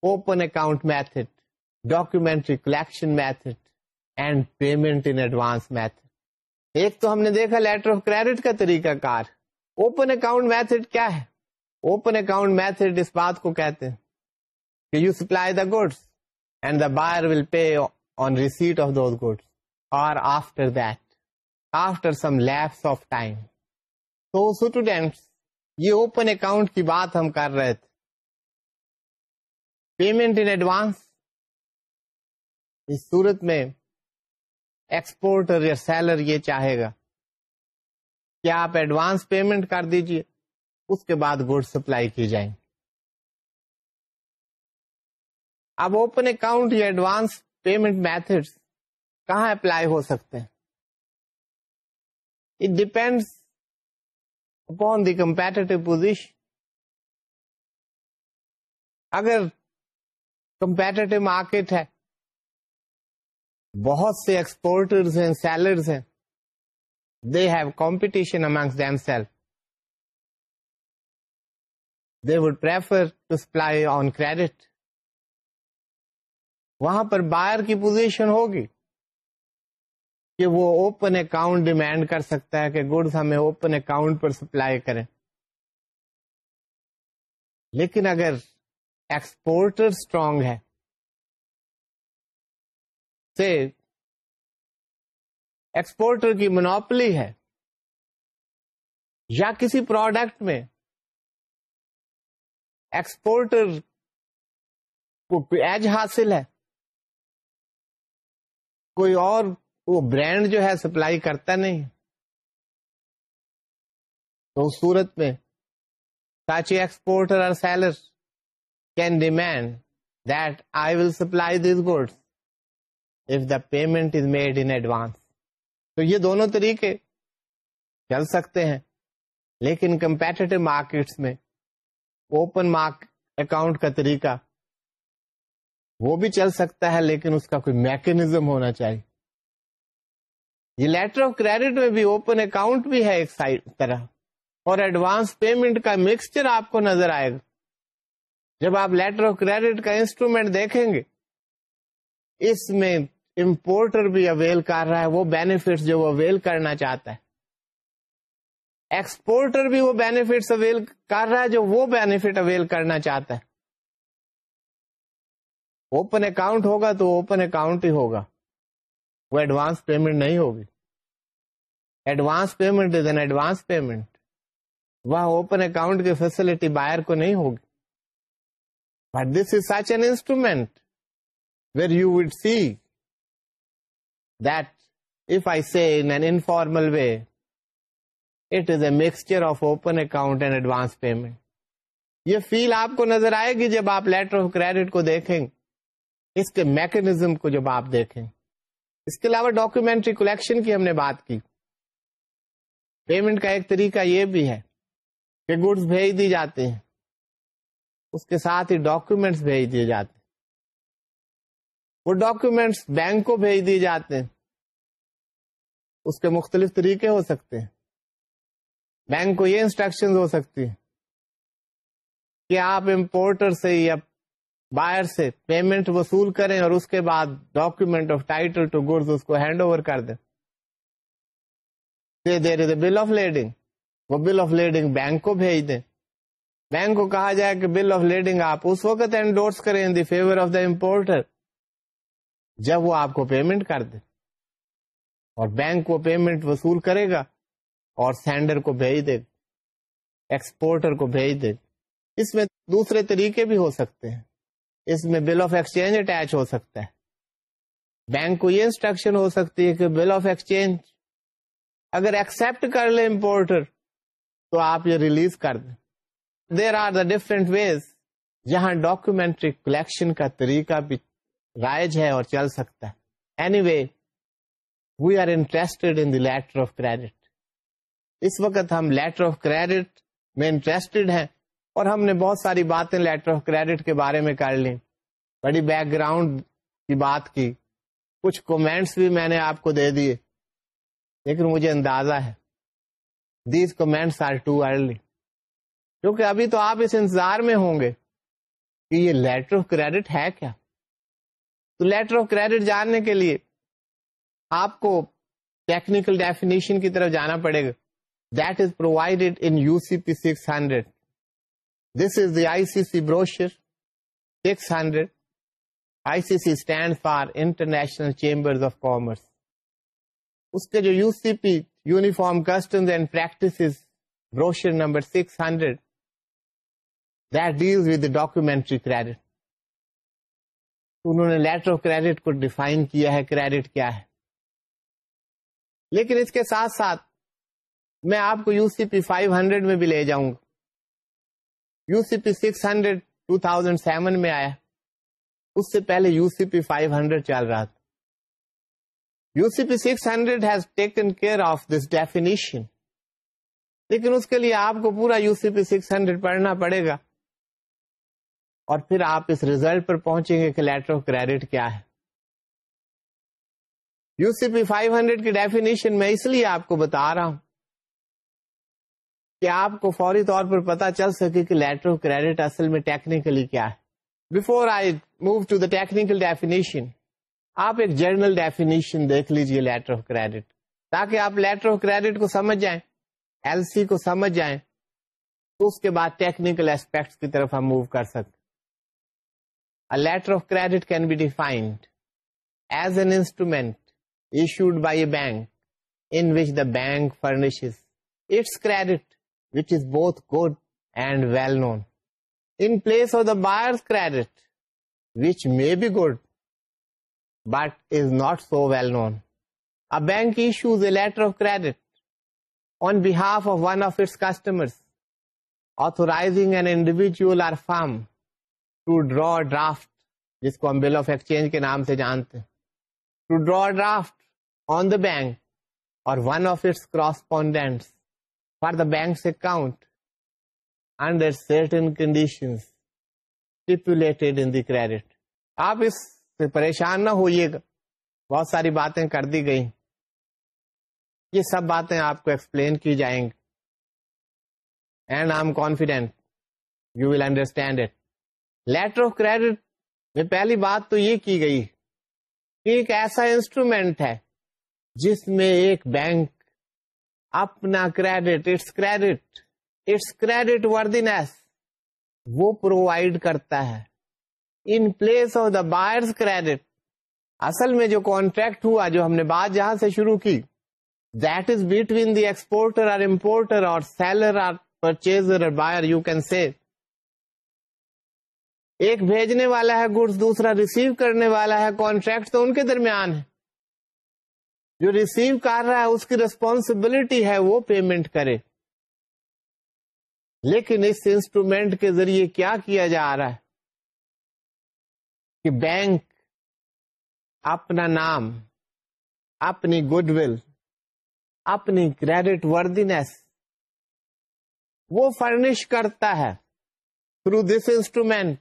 open account method documentary collection method and payment in advance method ایک تو ہم نے دیکھا لیٹر آف کریڈٹ کا طریقہ کار اوپن اکاؤنٹ میتھڈ کیا ہے اوپن اکاؤنٹ میتھڈ اس بات کو کہتے ہیں کہ you supply the goods and the buyer will pay on receipt of those goods اور after that after some lapse of time تو اسٹوڈینٹس یہ اوپن اکاؤنٹ کی بات ہم کر رہے تھے. پیمنٹ ان ایڈوانس اس صورت میں ایکسپورٹر یا سیلر یہ چاہے گا کہ آپ ایڈوانس پیمنٹ کر دیجیے، اس کے بعد گڈ سپلائی کی جائیں۔ اب اوپن اکاؤنٹ یا ایڈوانس پیمنٹ میتھڈ کہاں اپلائی ہو سکتے ہیں؟ It depends upon the competitive position. اگر کمپیٹیو مارکیٹ ہے، بہت سے ایکسپورٹرز ہیں سیلرز ہیں they have competition amongst them self they would prefer to supply on credit وہاں پر بائر کی پوزیشن ہوگی کہ وہ اوپن اکاؤنٹ ڈیمانڈ کر سکتا ہے کہ گڈس ہمیں اوپن اکاؤنٹ پر سپلائی کریں۔ لیکن اگر ایکسپورٹر اسٹرانگ ہے سے ایکسپورٹر کی منوپلی ہے، یا کسی پروڈکٹ میں ایکسپورٹر کو ایج حاصل ہے کوئی اور وہ برانڈ جو ہے سپلائی کرتا نہیں. تو اس صورت میں ساچی ایکسپورٹر اور seller can demand that I will supply this goods if the payment is made in advance تو یہ دونوں طریقے چل سکتے ہیں، لیکن کمپیٹیو مارکیٹس میں اوپن مارک اکاؤنٹ کا طریقہ وہ بھی چل سکتا ہے، لیکن اس کا کوئی میکنزم ہونا چاہیے۔ یہ لیٹر آف کریڈٹ میں بھی اوپن اکاؤنٹ بھی ہے ایک سائڈ طرح۔ اور ایڈوانس پیمنٹ کا مکسچر آپ کو نظر آئے گا۔ جب آپ لیٹر آف کریڈٹ کا انسٹرومینٹ دیکھیں گے، اس میں امپورٹر بھی اویل کر رہا ہے، وہ بینیفٹ جو وہ اویل کرنا چاہتا ہے۔ ایکسپورٹر بھی وہ بینیفٹ اویل کر رہا ہے، جو وہ بینیفٹ اویل کرنا چاہتا ہے۔ اوپن اکاؤنٹ ہوگا تو اوپن اکاؤنٹ ہی ہوگا۔ وہ ایڈوانس پیمنٹ نہیں ہوگی۔ Advance payment is an advance payment وہ اوپن اکاؤنٹ کی فیسلٹی بائر کو نہیں ہوگی۔ But this is such an instrument where you would see that if I see in informal way it is a mixture of open account and advance payment یہ feel آپ کو نظر آئے گی جب آپ لیٹر آف کریڈٹ کو دیکھیں گے۔ اس کے میکنزم کو جب آپ دیکھیں، اس کے علاوہ ڈاکومینٹری کلیکشن کی ہم نے بات کی۔ پیمنٹ کا ایک طریقہ یہ بھی ہے کہ گڈس بھیج دی جاتے ہیں۔ اس کے ساتھ ہی ڈاکومینٹس بھیج دیے جاتے ہیں۔ وہ ڈاکومینٹس بینک کو بھیج دیے جاتے ہیں۔ اس کے مختلف طریقے ہو سکتے ہیں۔ بینک کو یہ انسٹرکشن ہو سکتی ہے کہ آپ امپورٹر سے یا بائر سے پیمنٹ وصول کریں اور اس کے بعد document of title to good اس کو ہینڈ اوور کر دیں۔ دیر is a bill of leading وہ بل آف لیڈنگ بینک کو بھیج دیں۔ بینک کو کہا جائے کہ بل آف لیڈنگ آپ اس وقت انڈورس کریں in the favour of the importer جب وہ آپ کو پیمنٹ کر دے۔ اور بینک وہ پیمنٹ وصول کرے گا اور سینڈر کو بھیج دے۔ ایکسپورٹر کو بھیج دے۔ اس میں دوسرے طریقے بھی ہو سکتے ہیں۔ اس میں بل آف ایکسچینج اٹیچ ہو سکتا ہے۔ بینک کو یہ انسٹرکشن ہو سکتی ہے کہ بل آف ایکسچینج اگر ایکسپٹ کر لے امپورٹر تو آپ یہ ریلیز کر دیں۔ There are the different ways جہاں ڈاکومینٹری کلیکشن کا طریقہ بھی رائج ہے اور چل سکتا ہے۔ Anyway we are interested in letter of credit اس وقت ہم لیٹر آف کریڈٹ میں انٹرسٹڈ ہیں۔ اور ہم نے بہت ساری باتیں لیٹر آف کریڈٹ کے بارے میں کر لی۔ بڑی بیک گراؤنڈ کی بات کی۔ کچھ کومینٹس بھی میں نے آپ کو دے دیے۔ لیکن مجھے اندازہ ہے۔ These comments are too early کیونکہ ابھی تو آپ اس انتظار میں ہوں گے کہ یہ لیٹر آف کریڈٹ ہے کیا؟ تو لیٹر آف کریڈٹ جاننے کے لیے آپ کو ٹیکنیکل ڈیفینیشن کی طرف جانا پڑے گا۔ That is provided in U C P six hundred this is the I C C brochure six hundred I C C stand for international chamber of commerce اس کے جو U C P uniform customs and practice brochure number six hundred that deal with documentary credit انہوں نے letter of credit کو define کیا ہے credit کیا ہے لیکن اس کے ساتھ ساتھ میں آپ کو U C P five hundred میں بھی لے جاؤں گا U C P six hundred two thousand seven میں آیا۔ اس سے پہلے U C P five hundred چل رہا تھا۔ U C P six hundred has taken care of this definition لیکن اس کے لیے آپ کو پورا U C P six hundred پڑھنا پڑے گا۔ اور پھر آپ اس ریزلٹ پر پہنچیں گے کہ لیٹر آف کریڈٹ کیا ہے۔ U C P five hundred کی ڈیفینیشن میں اس لیے آپ کو بتا رہا ہوں۔ کہ آپ کو فوری طور پر پتا چل سکے کہ لیٹر آف کریڈٹ اصل میں ٹیکنیکلی کیا ہے. Before I move to the technical definition آپ ایک جرنل ڈیفینیشن دیکھ لیجیے لیٹر آف کریڈٹ تاکہ آپ لیٹر آف کریڈٹ کو سمجھ جائیں ایل سی کو سمجھ جائیں، تو اس کے بعد ٹیکنیکل ایسپیکٹ کی طرف ہم موو کر سکتے letter of credit can be defined as an instrument issued by a bank in which the bank furnishes its credit which is both good and well known. In place of the buyer's credit, which may be good, but is not so well known, a bank issues a letter of credit on behalf of one of its customers, authorizing an individual or firm to draw a draft, jisko hum bill of exchange ke naam se jante hain, to draw a draft on the bank or one of its correspondents for the bank's account under certain condition credit آپ اس سے پریشان نہ ہوئیے۔ گا بہت ساری باتیں کر دی گئی یہ سب باتیں آپ کو ایکسپلین کی جائیں گی۔ And I am confident you will understand it letter of credit میں پہلی بات تو یہ کی گئی کہ ایک ایسا انسٹرومینٹ ہے جس میں ایک بینک اپنا credit its credit its credit worthiness وہ پرووائڈ کرتا ہے۔ In place of the buyer's credit اصل میں جو کانٹریکٹ ہوا، جو ہم نے بات جہاں سے شروع کی that is between the exporter اور امپورٹر اور سیلر اور پرچیزر اور بائر یو کین سی ایک بھیجنے والا ہے گڈس دوسرا ریسیو کرنے والا ہے کانٹریکٹ تو ان کے درمیان ہے۔ جو ریسیو کر رہا ہے، اس کی ریسپانسبلٹی ہے وہ پیمنٹ کرے۔ لیکن اس انسٹرومینٹ کے ذریعے کیا کیا جا رہا ہے؟ کہ بینک اپنا نام، اپنی گڈ ول اپنی کریڈٹ وردینس وہ فرنش کرتا ہے through this instrument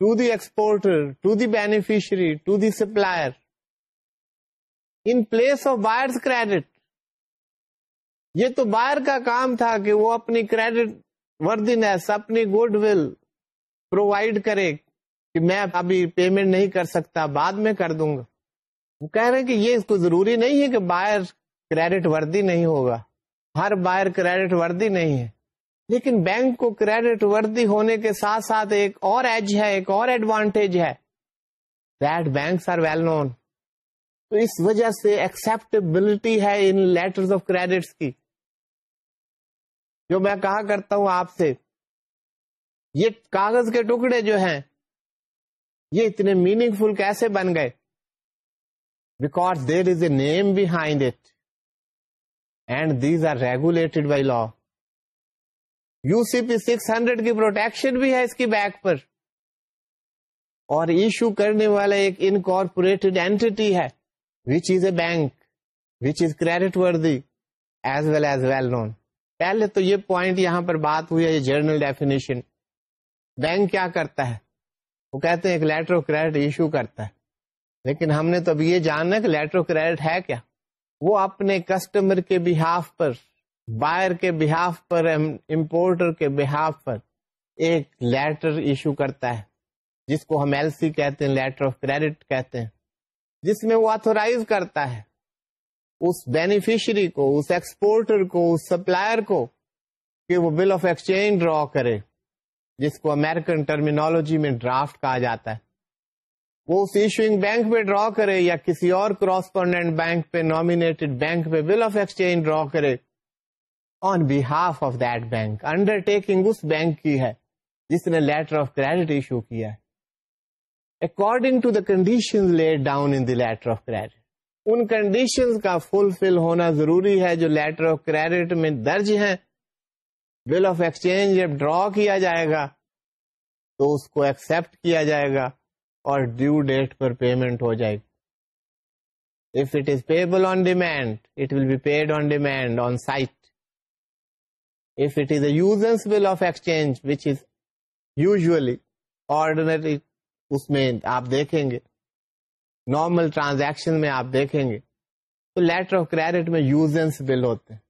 to the exporter to the beneficiary to the supplier in place of buyer's credit یہ تو بائر کا کام تھا کہ وہ اپنی کریڈٹ وردینس اپنی گڈ ول پرووائڈ کرے کہ میں ابھی پیمنٹ نہیں کر سکتا، بعد میں کر دوں گا۔ وہ کہہ رہے ہیں کہ یہ اس کو ضروری نہیں ہے کہ بائر کریڈٹ وردی نہیں ہوگا۔ ہر بائر کریڈٹ وردی نہیں ہے۔ لیکن بینک کو کریڈٹ وردی ہونے کے ساتھ ساتھ ایک اور ایج ہے، ایک اور ایڈوانٹیج ہے۔ That banks are well known تو اس وجہ سے ایکسپٹیبلٹی ہے ان لیٹر آف کریڈٹ کی۔ جو میں کہا کرتا ہوں آپ سے، یہ کاغذ کے ٹکڑے جو ہیں، یہ اتنے میننگ فل کیسے بن گئے؟ Because there is a name behind it and these are regulated by law U C P six hundred کی پروٹیکشن بھی ہے اس کی بیک پر۔ اور ایشو کرنے والا ایک انکارپوریٹڈ اینٹی ہے۔ Which is a bank which is credit worthy as well as well known پہلے تو یہ پوائنٹ یہاں پر بات ہوئی ہے، یہ جرنل ڈیفینیشن بینک کیا کرتا ہے؟ وہ کہتے ہیں ایک لیٹر آف کریڈٹ ایشو کرتا ہے۔ لیکن ہم نے تو اب یہ جاننا کہ لیٹر آف کریڈٹ ہے کیا۔ وہ اپنے کسٹمر کے بہاف پر بائر کے بہاف پر امپورٹر کے بہاف پر ایک لیٹر ایشو کرتا ہے، جس کو ہم ایل سی کہتے ہیں لیٹر آف کریڈٹ کہتے ہیں۔ جس میں وہ آتھورائز کرتا ہے، اس بینیفیشری کو، اس ایکسپورٹر کو، اس سپلائر کو کہ وہ بل آف ایکسچینج ڈرا کرے، جس کو امیرکن ٹرمینالوجی میں ڈرافٹ کہا جاتا ہے۔ وہ اس ایشوئنگ بینک پہ ڈرا کرے یا کسی اور کراسپونڈنٹ بینک پہ نامڈ بینک پہ بل آف ایکسچینج ڈرا کرے۔ On behalf of that bank undertaking us bank کی ہے، جس نے لیٹر آف کریڈٹ ایشو کیا ہے۔ According to the condition laid down in letter of credit in condition کا فلفل ہونا ضروری ہے جو لیٹر آف کریڈٹ میں درج ہیں۔ بل آف ایکسچینج جب ڈرا کیا جائے گا تو اس کو ایکسپٹ کیا جائے گا اور ڈیو ڈیٹ پر پیمنٹ ہو جائے گی۔ If it is payable on demand, it will be paid on demand, on site. If it is a user's bill of exchange, which is usually ordinary, اس میں آپ دیکھیں گے۔ نارمل ٹرانزیکشن میں آپ دیکھیں گے۔ تو لیٹر آف کریڈٹ میں یوزنس بل ہوتے ہیں۔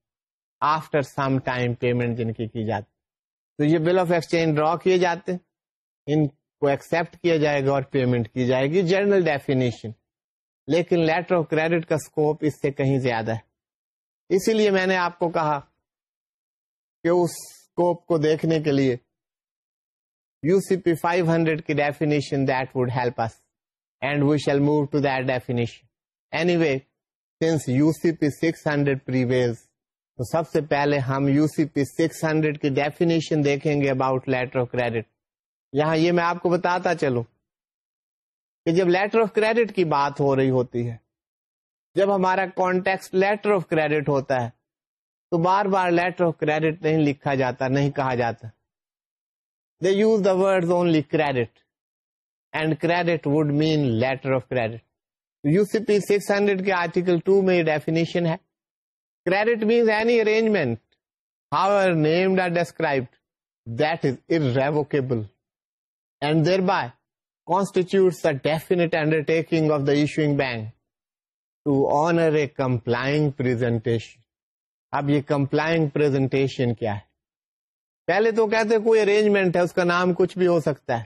آفٹر سم ٹائم پیمنٹ جن کی کی جاتی تو یہ بل آف ایکسچینج ڈرا کیے جاتے ہیں۔ ان کو ایکسپٹ کیا جائے گا اور پیمنٹ کی جائے گی۔ جنرل ڈیفینیشن لیکن لیٹر آف کریڈٹ کا اسکوپ اس سے کہیں زیادہ ہے۔ اسی لیے میں نے آپ کو کہا کہ اس اسکوپ کو دیکھنے کے لیے U C P five hundred کی definition that would help us and we shall move to that definition anyway since U C P six hundred prevails تو سب سے پہلے ہم U C P six hundred کی ڈیفینیشن دیکھیں گے about letter of credit یہاں یہ میں آپ کو بتاتا چلوں کہ جب لیٹر آف کریڈٹ کی بات ہو رہی ہوتی ہے، جب ہمارا کانٹیکس لیٹر آف کریڈٹ ہوتا ہے، تو بار بار لیٹر آف کریڈٹ نہیں لکھا جاتا، نہیں کہا جاتا۔ They use the word only credit and credit would mean letter of credit U C P six hundred کے آرٹیکل ٹو میں ڈیفینیشن ہے credit means any arrangement however named or describe that is irrevocable and thereby constitutes a definite undertaking of the issuing bank to honor a complying presentation. اب یہ complying presentation کیا ہے پہلے تو کہتے کوئی ارینجمنٹ ہے، اس کا نام کچھ بھی ہو سکتا ہے۔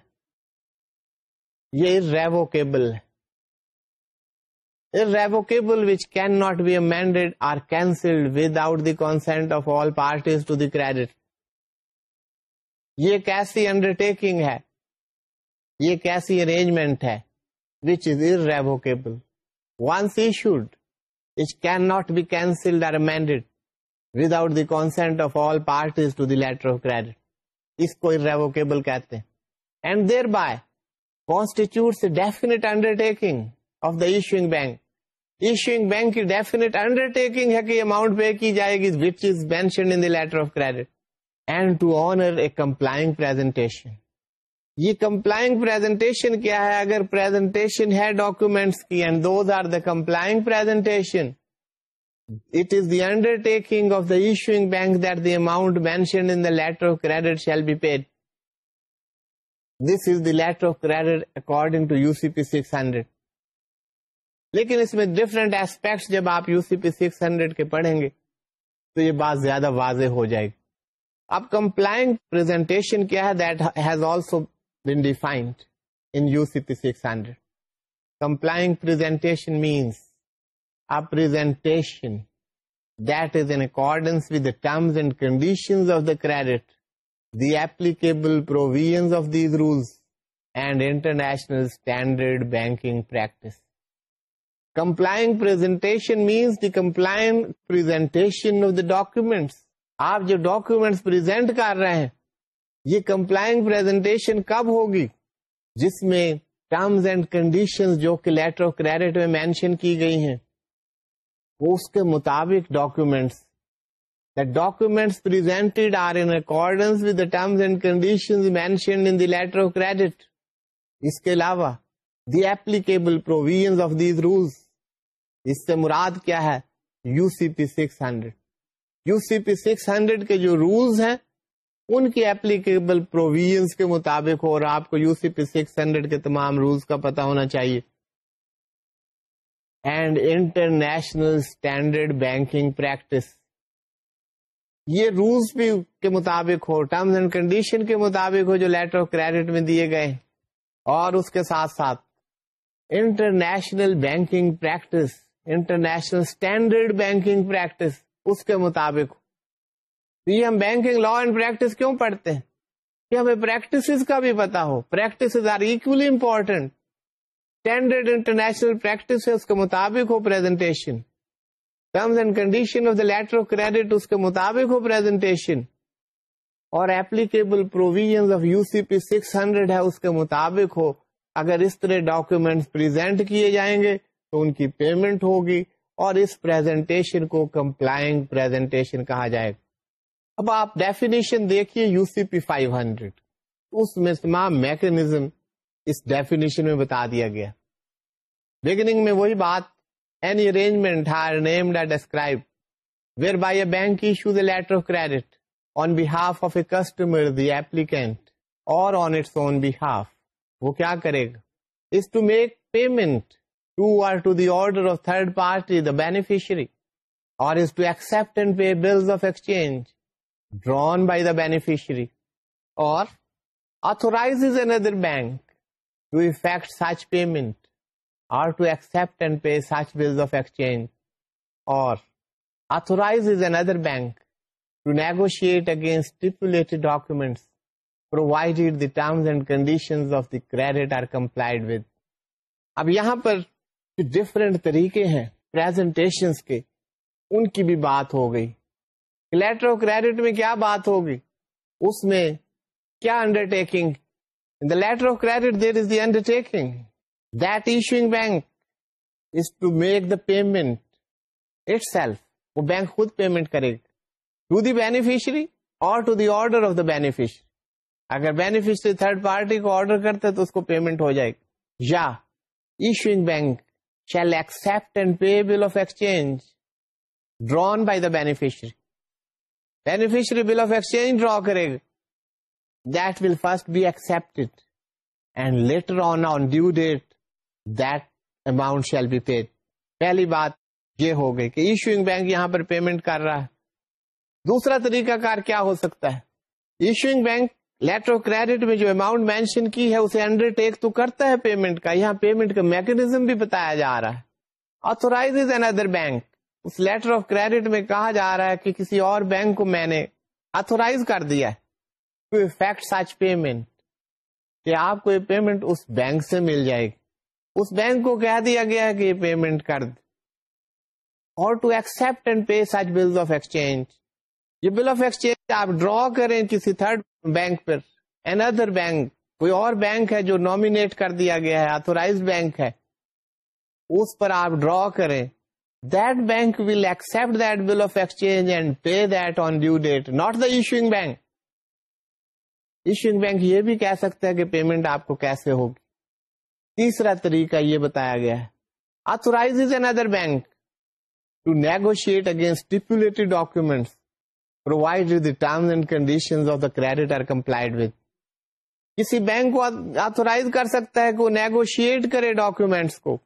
یہ ریووکیبل ہے۔ irrevocable which cannot be amended or cancelled without the consent of all parties to the credit. یہ کیسی انڈرٹیکنگ ہے؟ یہ ایک ایسی ارینجمنٹ ہے؟ Which is irrevocable once issued it can not be cancelled or amended without the consent of all parties to the letter of credit اس کو irrevocable کہتے ہیں and thereby constitute definite undertaking of the issuing bank issuing bank کی definite undertaking ہے کہ amount pay کی جائے گی which is mentioned in the letter of credit and to honour a complying presentation یہ complying presentation کیا ہے اگر پریزنٹیشن ہے ڈاکومینٹس کی and those are the complying presentation it is the undertaking of the issuing bank that the amount mention in the letter of credit shall be paid this is the letter of credit according to U C P six hundred لیکن اس میں different aspects جب آپ U C P six hundred کے پڑھیں گے، تو یہ بات زیادہ واضح ہو جائے گی۔ اب کمپلائنگ پریزنٹیشن کیا ہے؟ That has also been defined in UCP 600. Complying presentation means a presentation that presentation that is in accordance with terms and conditions of the credit the applicable provisions of these rules and international standard banking practice complying presentation means the complying presentation of the documents آپ جو documents present کر رہے ہیں یہ complying presentation کب ہوگی جس میں ٹرمز اینڈ کنڈیشنز جو کہ لیٹر آف کریڈٹ میں مینشن کی گئی ہیں اس کے مطابق documents documents presented are in accordance with terms and condition mention in the letter of credit اس کے علاوہ the applicable provision of these rules اس سے مراد کیا ہے U C P six hundred U C P six hundred کے جو rules ہیں ان کی اپلیکیبل پروویژ کے مطابق ہو اور آپ کو U C P six hundred کے تمام رولس کا پتا ہونا چاہیے and international standard banking practice یہ رولس بھی کے مطابق ہو ٹرمز اینڈ کنڈیشن کے مطابق ہو جو لیٹر آف کریڈٹ میں دیے گئے اور اس کے ساتھ ساتھ international banking practice international standard banking practice اس کے مطابق ہو. یہ ہم بینکنگ لا اینڈ پریکٹس کیوں پڑھتے ہیں؟ کہ ہمیں پریکٹس کا بھی پتا ہو. Practice are equally important standard international practice کے مطابق ہو presentation terms and condition of the letter of credit اس کے مطابق ہو پریزنٹیشن اور applicable provision of U C P six hundred ہے اس کے مطابق ہو اگر اس طرح ڈاکومینٹ پریزنٹ کیے جائیں گے تو ان کی پیمنٹ ہوگی اور اس پریزنٹیشن کو کمپلائنگ پریزنٹیشن کہا جائے گا اب آپ ڈیفینیشن دیکھیے U C P five hundred اس میں تمام میکنیزم اس ڈیفینیشن میں بتا دیا گیا۔ بگننگ میں وہی بات any arrangement high name describe where by a bank issues accuse letter of credit on behalf of a customer the applicant or on its own behalf وہ کیا کرے گا؟ Is to make payment to or to the order of third party the beneficiary or is to accept and pay bills of exchange drawn by the beneficiary or authorize another bank bank to effect such payment or to accept and pay such bills of exchange, or authorizes another bank to negotiate against stipulated documents provided the terms and conditions of the credit are complied with. اب یہاں پر جو different طریقے ہیں presentation کے ان کی بھی بات ہو گئی لیٹر آف کریڈٹ میں کیا بات ہوگی اس میں کیا undertaking the letter of credit there is the undertaking that issuing bank is to make the payment itself وہ بینک خود پیمنٹ کرے گا. To the beneficiary or to the order of the beneficiary اگر بینیفیشری تھرڈ پارٹی کو order کرتے تو اس کو payment ہو جائے گی یا issuing bank shall accept and pay bill of exchange drawn by the beneficiary beneficiary bill of exchange draw کرے گا. That will first be accept and later on on due date that amount shall be paid پہلی بات یہ ہو گئی کہ issuing bank یہاں پر payment کر رہا ہے۔ دوسرا طریقہ کار کیا ہو سکتا ہے؟ Issuing bank letter of credit میں جو اماؤنٹ مینشن کی ہے، اسے انڈر ٹیک تو کرتا ہے پیمنٹ کا۔ یہاں پیمنٹ کا میکنیزم بھی بتایا جا رہا ہے۔ آتھورائز این ادر بینک اس لیٹر آف کریڈٹ میں کہا جا رہا ہے کہ کسی اور بینک کو میں نے آتھورائز کر دیا ہے۔ ٹو افیکٹ سچ پیمنٹ کہ آپ کو یہ پیمنٹ اس بینک سے مل جائے گی۔ اس بینک کو کہہ دیا گیا ہے کہ یہ پیمنٹ کر دے۔ اور to accept and pay such bill of exchange یہ بل آف ایکسچینج آپ ڈرا کریں کسی تھرڈ بینک پر۔ این ادر بینک کوئی اور بینک ہے جو نامینیٹ کر دیا گیا ہے آتھورائز بینک ہے۔ اس پر آپ ڈرا کریں۔ That bank will accept that bill of exchange and pay that on due date not the issuing bank issuing bank یہ بھی کہہ سکتا ہے کہ پیمنٹ آپ کو کیسے ہوگی۔ تیسرا طریقہ یہ بتایا گیا ہے۔ Authorize another bank to negotiate against stipulated documents provide terms and condition of the credit are complied with کسی بینک کو آتھورائز کر سکتا ہے کہ وہ نیگوشیٹ کرے ڈاکومینٹس کو۔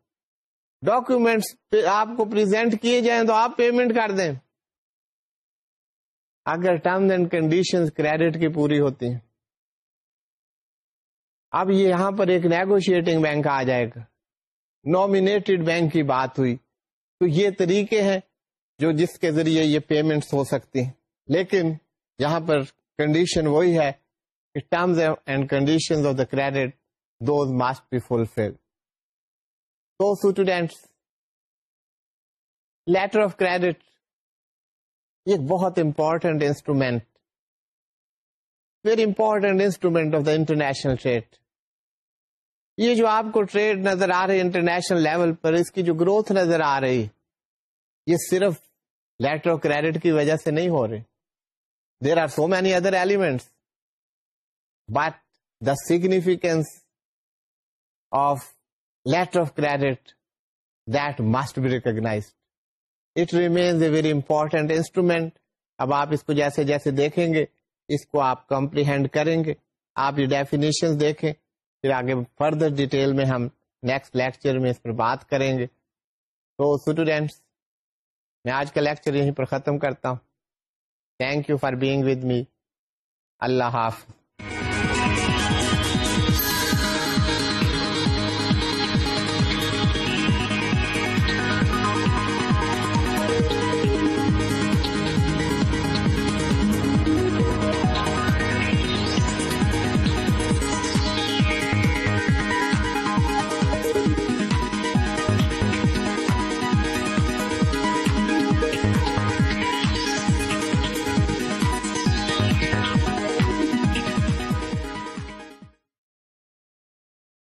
ڈاکومینٹس آپ کو پرزینٹ کیے جائیں تو آپ پیمنٹ کر دیں۔ اگر ٹرمز اینڈ کنڈیشن کریڈٹ کی پوری ہوتی ہیں۔ اب یہاں پر ایک نیگوشیٹنگ بینک آ جائے گا۔ نامینیٹڈ بینک کی بات ہوئی۔ تو یہ طریقے ہیں جو جس کے ذریعے یہ پیمنٹس ہو سکتی ہیں۔ لیکن یہاں پر کنڈیشن وہی ہے کہ terms and condition of the credit those must be fulfil تو اسٹوڈینٹس لیٹر آف کریڈٹ یہ بہت important instrument very important instrument of the international trade یہ جو آپ کو ٹریڈ نظر آ رہی انٹرنیشنل لیول پر، اس کی جو گروتھ نظر آ رہی، یہ صرف لیٹر آف کریڈٹ کی وجہ سے نہیں ہو رہی۔ There are so many other elements but the significance of letter of credit that must be recognise it remains a very important instrument اب آپ اس کو جیسے جیسے دیکھیں گے اس کو آپ کمپریہینڈ کریں گے۔ آپ یہ ڈیفینیشن دیکھیں۔ پھر آگے فردر ڈیٹیل میں ہم نیکسٹ لیکچر میں اس پر بات کریں گے۔ تو اسٹوڈینٹس میں آج کا لیکچر یہیں پر ختم کرتا ہوں۔ Thank you for being with me اللہ حافظ۔